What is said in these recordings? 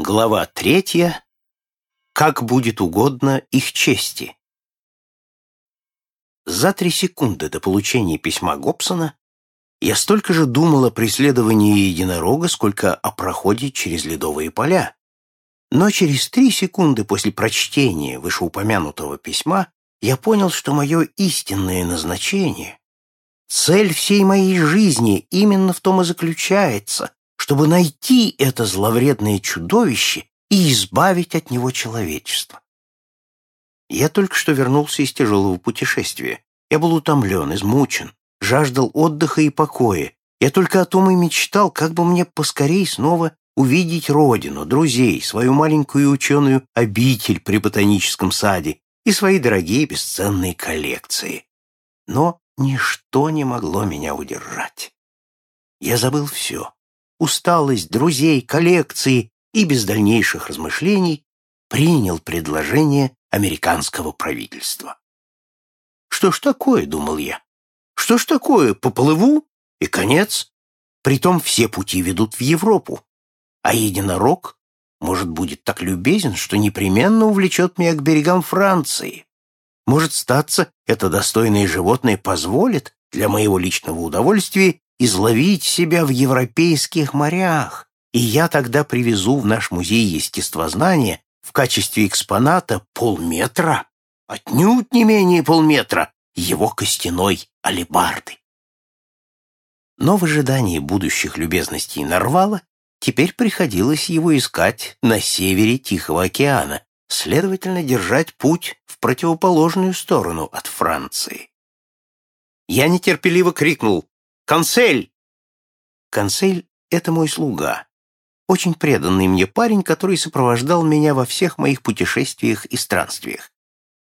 Глава третья. Как будет угодно их чести. За три секунды до получения письма Гобсона я столько же думал о преследовании единорога, сколько о проходе через ледовые поля. Но через три секунды после прочтения вышеупомянутого письма я понял, что мое истинное назначение, цель всей моей жизни именно в том и заключается, чтобы найти это зловредное чудовище и избавить от него человечество. Я только что вернулся из тяжелого путешествия. Я был утомлен, измучен, жаждал отдыха и покоя. Я только о том и мечтал, как бы мне поскорей снова увидеть родину, друзей, свою маленькую ученую обитель при ботаническом саде и свои дорогие бесценные коллекции. Но ничто не могло меня удержать. Я забыл все усталость друзей, коллекции и без дальнейших размышлений принял предложение американского правительства. Что ж такое, думал я? Что ж такое, поплыву и конец? Притом все пути ведут в Европу, а единорог, может, будет так любезен, что непременно увлечет меня к берегам Франции. Может, статься, это достойное животное позволит для моего личного удовольствия изловить себя в европейских морях, и я тогда привезу в наш музей естествознания в качестве экспоната полметра, отнюдь не менее полметра, его костяной алебарды. Но в ожидании будущих любезностей Нарвала теперь приходилось его искать на севере Тихого океана, следовательно, держать путь в противоположную сторону от Франции. Я нетерпеливо крикнул Консель!» Консель — это мой слуга, очень преданный мне парень, который сопровождал меня во всех моих путешествиях и странствиях.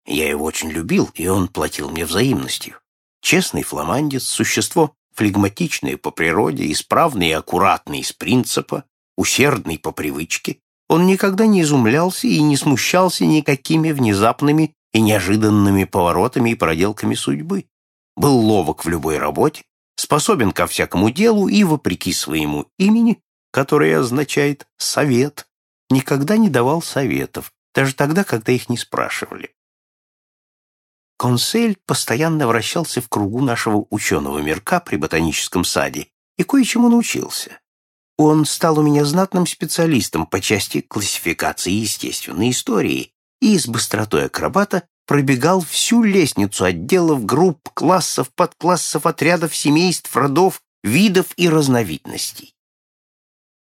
Я его очень любил, и он платил мне взаимностью. Честный фламандец, существо флегматичное по природе, исправный и аккуратный из принципа, усердный по привычке, он никогда не изумлялся и не смущался никакими внезапными и неожиданными поворотами и проделками судьбы. Был ловок в любой работе, способен ко всякому делу и, вопреки своему имени, которое означает «совет», никогда не давал советов, даже тогда, когда их не спрашивали. Консель постоянно вращался в кругу нашего ученого мирка при ботаническом саде и кое-чему научился. Он стал у меня знатным специалистом по части классификации естественной истории и с быстротой акробата пробегал всю лестницу отделов, групп, классов, подклассов, отрядов, семейств, родов, видов и разновидностей.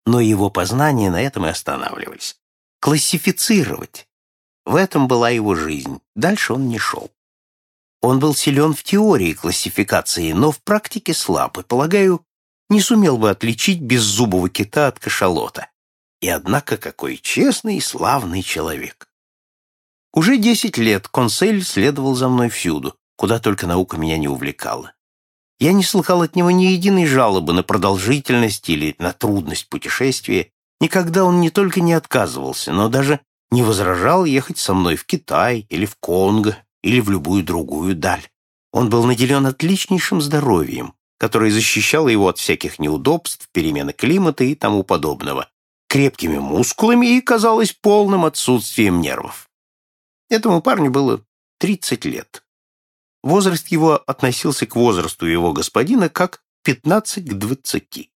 Но его познания на этом и останавливались. Классифицировать. В этом была его жизнь. Дальше он не шел. Он был силен в теории классификации, но в практике слаб, и, полагаю, не сумел бы отличить беззубого кита от кашалота. И однако какой честный и славный человек. Уже десять лет консель следовал за мной всюду, куда только наука меня не увлекала. Я не слыхал от него ни единой жалобы на продолжительность или на трудность путешествия. Никогда он не только не отказывался, но даже не возражал ехать со мной в Китай или в Конго или в любую другую даль. Он был наделен отличнейшим здоровьем, которое защищало его от всяких неудобств, перемены климата и тому подобного, крепкими мускулами и, казалось, полным отсутствием нервов. Этому парню было 30 лет. Возраст его относился к возрасту его господина как 15 к 20.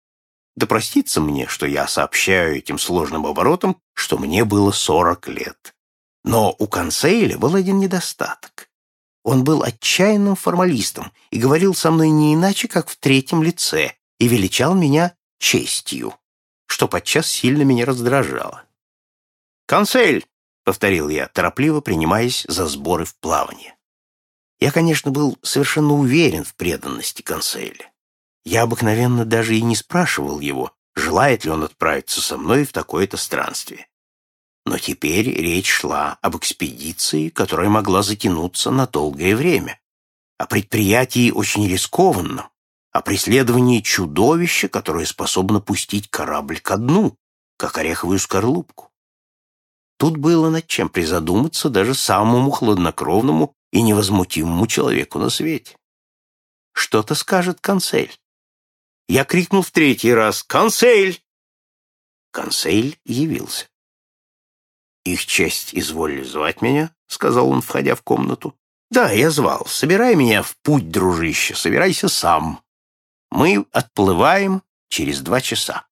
Да простится мне, что я сообщаю этим сложным оборотом, что мне было 40 лет. Но у Консейля был один недостаток. Он был отчаянным формалистом и говорил со мной не иначе, как в третьем лице, и величал меня честью, что подчас сильно меня раздражало. «Консель!» — повторил я, торопливо принимаясь за сборы в плавание. Я, конечно, был совершенно уверен в преданности Конселя. Я обыкновенно даже и не спрашивал его, желает ли он отправиться со мной в такое-то странствие. Но теперь речь шла об экспедиции, которая могла затянуться на долгое время, о предприятии очень рискованном, о преследовании чудовища, которое способно пустить корабль ко дну, как ореховую скорлупку. Тут было над чем призадуматься даже самому хладнокровному и невозмутимому человеку на свете. Что-то скажет консель. Я крикнул в третий раз «Консель!». Консель явился. «Их честь изволили звать меня», — сказал он, входя в комнату. «Да, я звал. Собирай меня в путь, дружище, собирайся сам. Мы отплываем через два часа».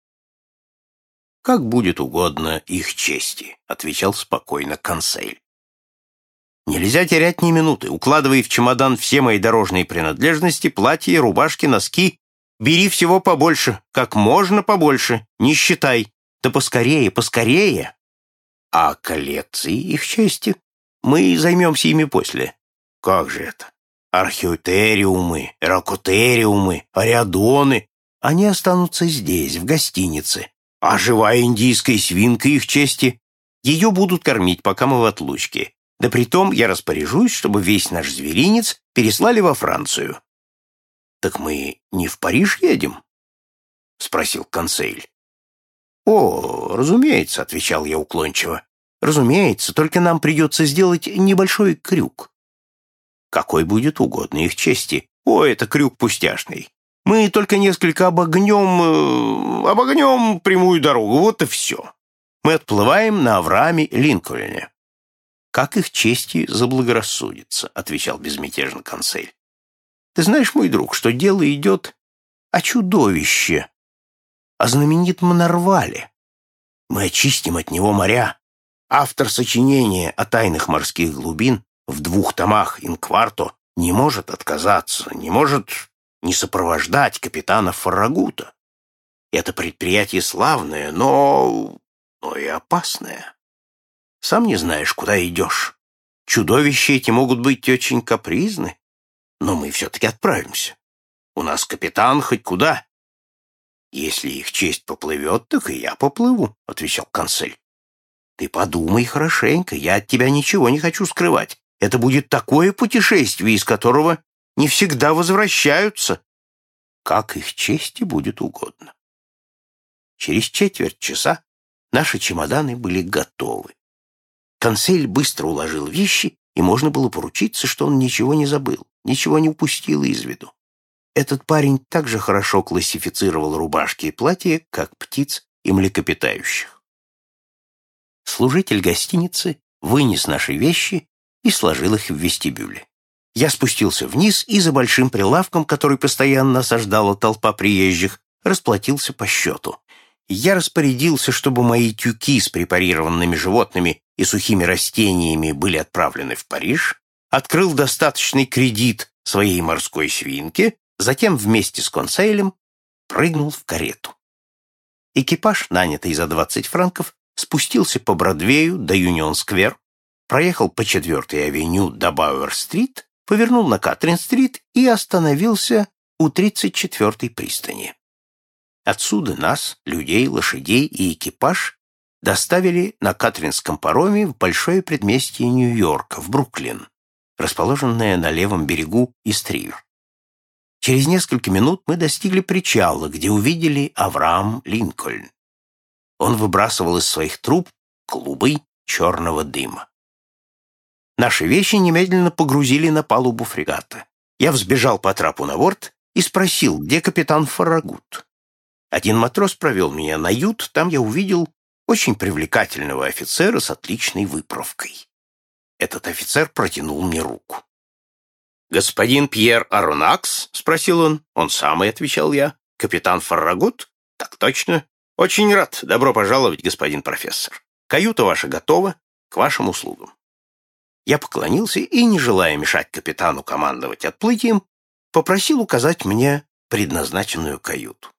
«Как будет угодно их чести», — отвечал спокойно консель. «Нельзя терять ни минуты. Укладывай в чемодан все мои дорожные принадлежности, платья, рубашки, носки. Бери всего побольше, как можно побольше, не считай. Да поскорее, поскорее!» «А коллекции их чести? Мы займемся ими после». «Как же это? Археотериумы, ракотериумы, ариадоны. Они останутся здесь, в гостинице, а живая индийская свинка их чести, ее будут кормить, пока мы в отлучке. Да притом я распоряжусь, чтобы весь наш зверинец переслали во Францию. Так мы не в Париж едем? Спросил консель. О, разумеется, отвечал я уклончиво. Разумеется, только нам придется сделать небольшой крюк. Какой будет угодно их чести. О, это крюк пустяшный. Мы только несколько обогнем... Э, обогнем прямую дорогу, вот и все. Мы отплываем на Аврааме Линкольне. «Как их чести заблагорассудится», — отвечал безмятежно консель. «Ты знаешь, мой друг, что дело идет о чудовище, о знаменитом Нарвале. Мы очистим от него моря. Автор сочинения о тайнах морских глубин в двух томах инкварто не может отказаться, не может не сопровождать капитана Фаррагута. Это предприятие славное, но... но и опасное. Сам не знаешь, куда идешь. Чудовища эти могут быть очень капризны, но мы все-таки отправимся. У нас капитан хоть куда. Если их честь поплывет, так и я поплыву, — отвечал консель. Ты подумай хорошенько, я от тебя ничего не хочу скрывать. Это будет такое путешествие, из которого не всегда возвращаются. Как их чести будет угодно. Через четверть часа наши чемоданы были готовы. Консель быстро уложил вещи, и можно было поручиться, что он ничего не забыл, ничего не упустил из виду. Этот парень так же хорошо классифицировал рубашки и платья, как птиц и млекопитающих. Служитель гостиницы вынес наши вещи и сложил их в вестибюле. Я спустился вниз и за большим прилавком, который постоянно осаждала толпа приезжих, расплатился по счету. Я распорядился, чтобы мои тюки с препарированными животными и сухими растениями были отправлены в Париж, открыл достаточный кредит своей морской свинке, затем вместе с консейлем прыгнул в карету. Экипаж, нанятый за 20 франков, спустился по Бродвею до Юнион-сквер, проехал по 4-й авеню до Бауэр-стрит, повернул на Катрин-стрит и остановился у 34-й пристани. Отсюда нас, людей, лошадей и экипаж доставили на Катринском пароме в большое предместье Нью-Йорка, в Бруклин, расположенное на левом берегу Истривер. Через несколько минут мы достигли причала, где увидели Авраам Линкольн. Он выбрасывал из своих труб клубы черного дыма. Наши вещи немедленно погрузили на палубу фрегата. Я взбежал по трапу на борт и спросил, где капитан Фарагут. Один матрос провел меня на ют, там я увидел очень привлекательного офицера с отличной выправкой. Этот офицер протянул мне руку. «Господин Пьер Аронакс?» — спросил он. «Он самый», — отвечал я. «Капитан Фаррагут?» «Так точно. Очень рад. Добро пожаловать, господин профессор. Каюта ваша готова. К вашим услугам». Я поклонился и, не желая мешать капитану командовать отплытием, попросил указать мне предназначенную каюту.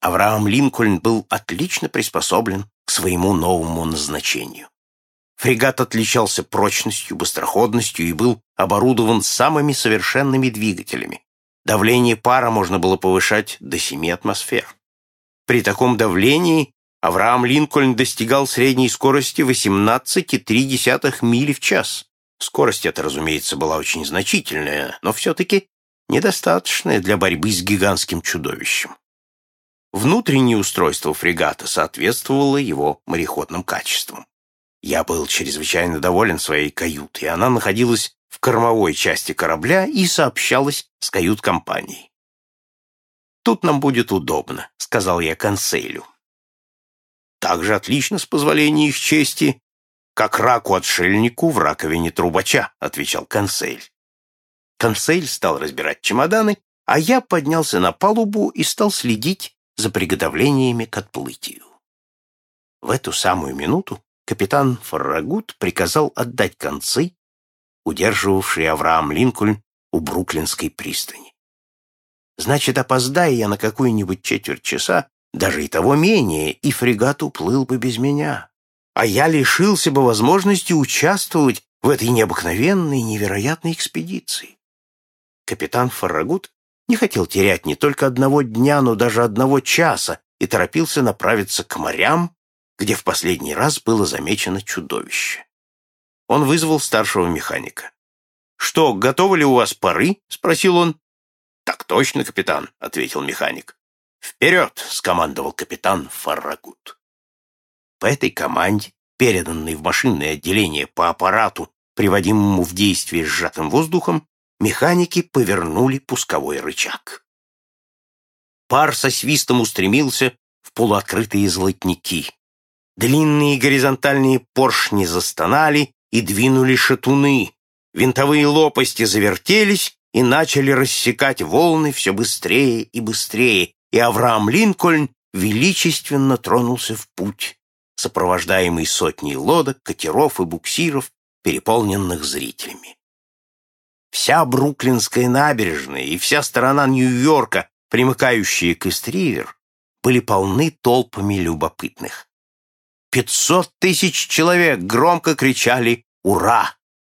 Авраам Линкольн был отлично приспособлен к своему новому назначению. Фрегат отличался прочностью, быстроходностью и был оборудован самыми совершенными двигателями. Давление пара можно было повышать до 7 атмосфер. При таком давлении Авраам Линкольн достигал средней скорости 18,3 мили в час. Скорость эта, разумеется, была очень значительная, но все-таки недостаточная для борьбы с гигантским чудовищем. Внутреннее устройство фрегата соответствовало его мореходным качествам. Я был чрезвычайно доволен своей каютой, она находилась в кормовой части корабля и сообщалась с кают-компанией. «Тут нам будет удобно», — сказал я конселю. Так же отлично, с позволения их чести, как раку-отшельнику в раковине трубача», — отвечал консель. Консель стал разбирать чемоданы, а я поднялся на палубу и стал следить за приготовлениями к отплытию. В эту самую минуту капитан Фаррагут приказал отдать концы, удерживавшие Авраам Линкольн у Бруклинской пристани. Значит, опоздая я на какую-нибудь четверть часа, даже и того менее, и фрегат уплыл бы без меня, а я лишился бы возможности участвовать в этой необыкновенной, невероятной экспедиции. Капитан Фаррагут не хотел терять не только одного дня, но даже одного часа и торопился направиться к морям, где в последний раз было замечено чудовище. Он вызвал старшего механика. «Что, готовы ли у вас пары?» — спросил он. «Так точно, капитан», — ответил механик. «Вперед!» — скомандовал капитан Фаррагут. По этой команде, переданной в машинное отделение по аппарату, приводимому в действие сжатым воздухом, механики повернули пусковой рычаг. Пар со свистом устремился в полуоткрытые золотники. Длинные горизонтальные поршни застонали и двинули шатуны. Винтовые лопасти завертелись и начали рассекать волны все быстрее и быстрее, и Авраам Линкольн величественно тронулся в путь, сопровождаемый сотней лодок, катеров и буксиров, переполненных зрителями. Вся Бруклинская набережная и вся сторона Нью-Йорка, примыкающие к Истривер, были полны толпами любопытных. Пятьсот тысяч человек громко кричали «Ура!».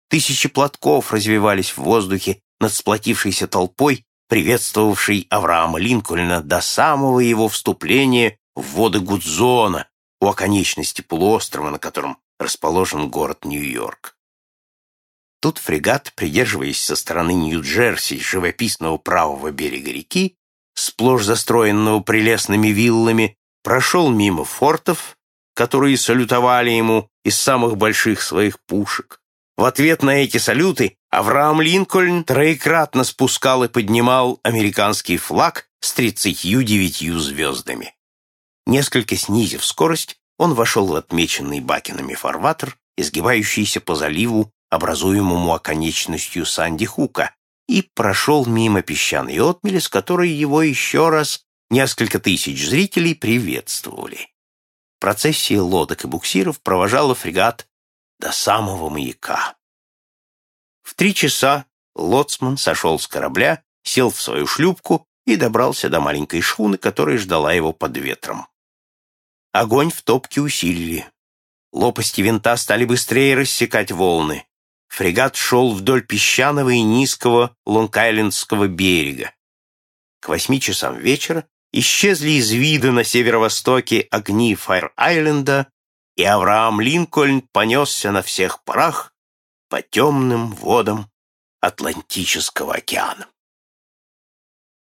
Тысячи платков развивались в воздухе над сплотившейся толпой, приветствовавшей Авраама Линкольна до самого его вступления в воды Гудзона, у оконечности полуострова, на котором расположен город Нью-Йорк. Тут фрегат, придерживаясь со стороны Нью-Джерси живописного правого берега реки, сплошь застроенного прелестными виллами, прошел мимо фортов, которые салютовали ему из самых больших своих пушек. В ответ на эти салюты Авраам Линкольн троекратно спускал и поднимал американский флаг с тридцатью девятью звездами. Несколько снизив скорость, он вошел в отмеченный Бакинами фарватер, изгибающийся по заливу образуемому оконечностью Санди Хука, и прошел мимо песчаной отмели, с которой его еще раз несколько тысяч зрителей приветствовали. Процессия лодок и буксиров провожала фрегат до самого маяка. В три часа лоцман сошел с корабля, сел в свою шлюпку и добрался до маленькой шхуны, которая ждала его под ветром. Огонь в топке усилили. Лопасти винта стали быстрее рассекать волны фрегат шел вдоль песчаного и низкого Лонг-Айлендского берега. К восьми часам вечера исчезли из вида на северо-востоке огни Файр-Айленда, и Авраам Линкольн понесся на всех парах по темным водам Атлантического океана.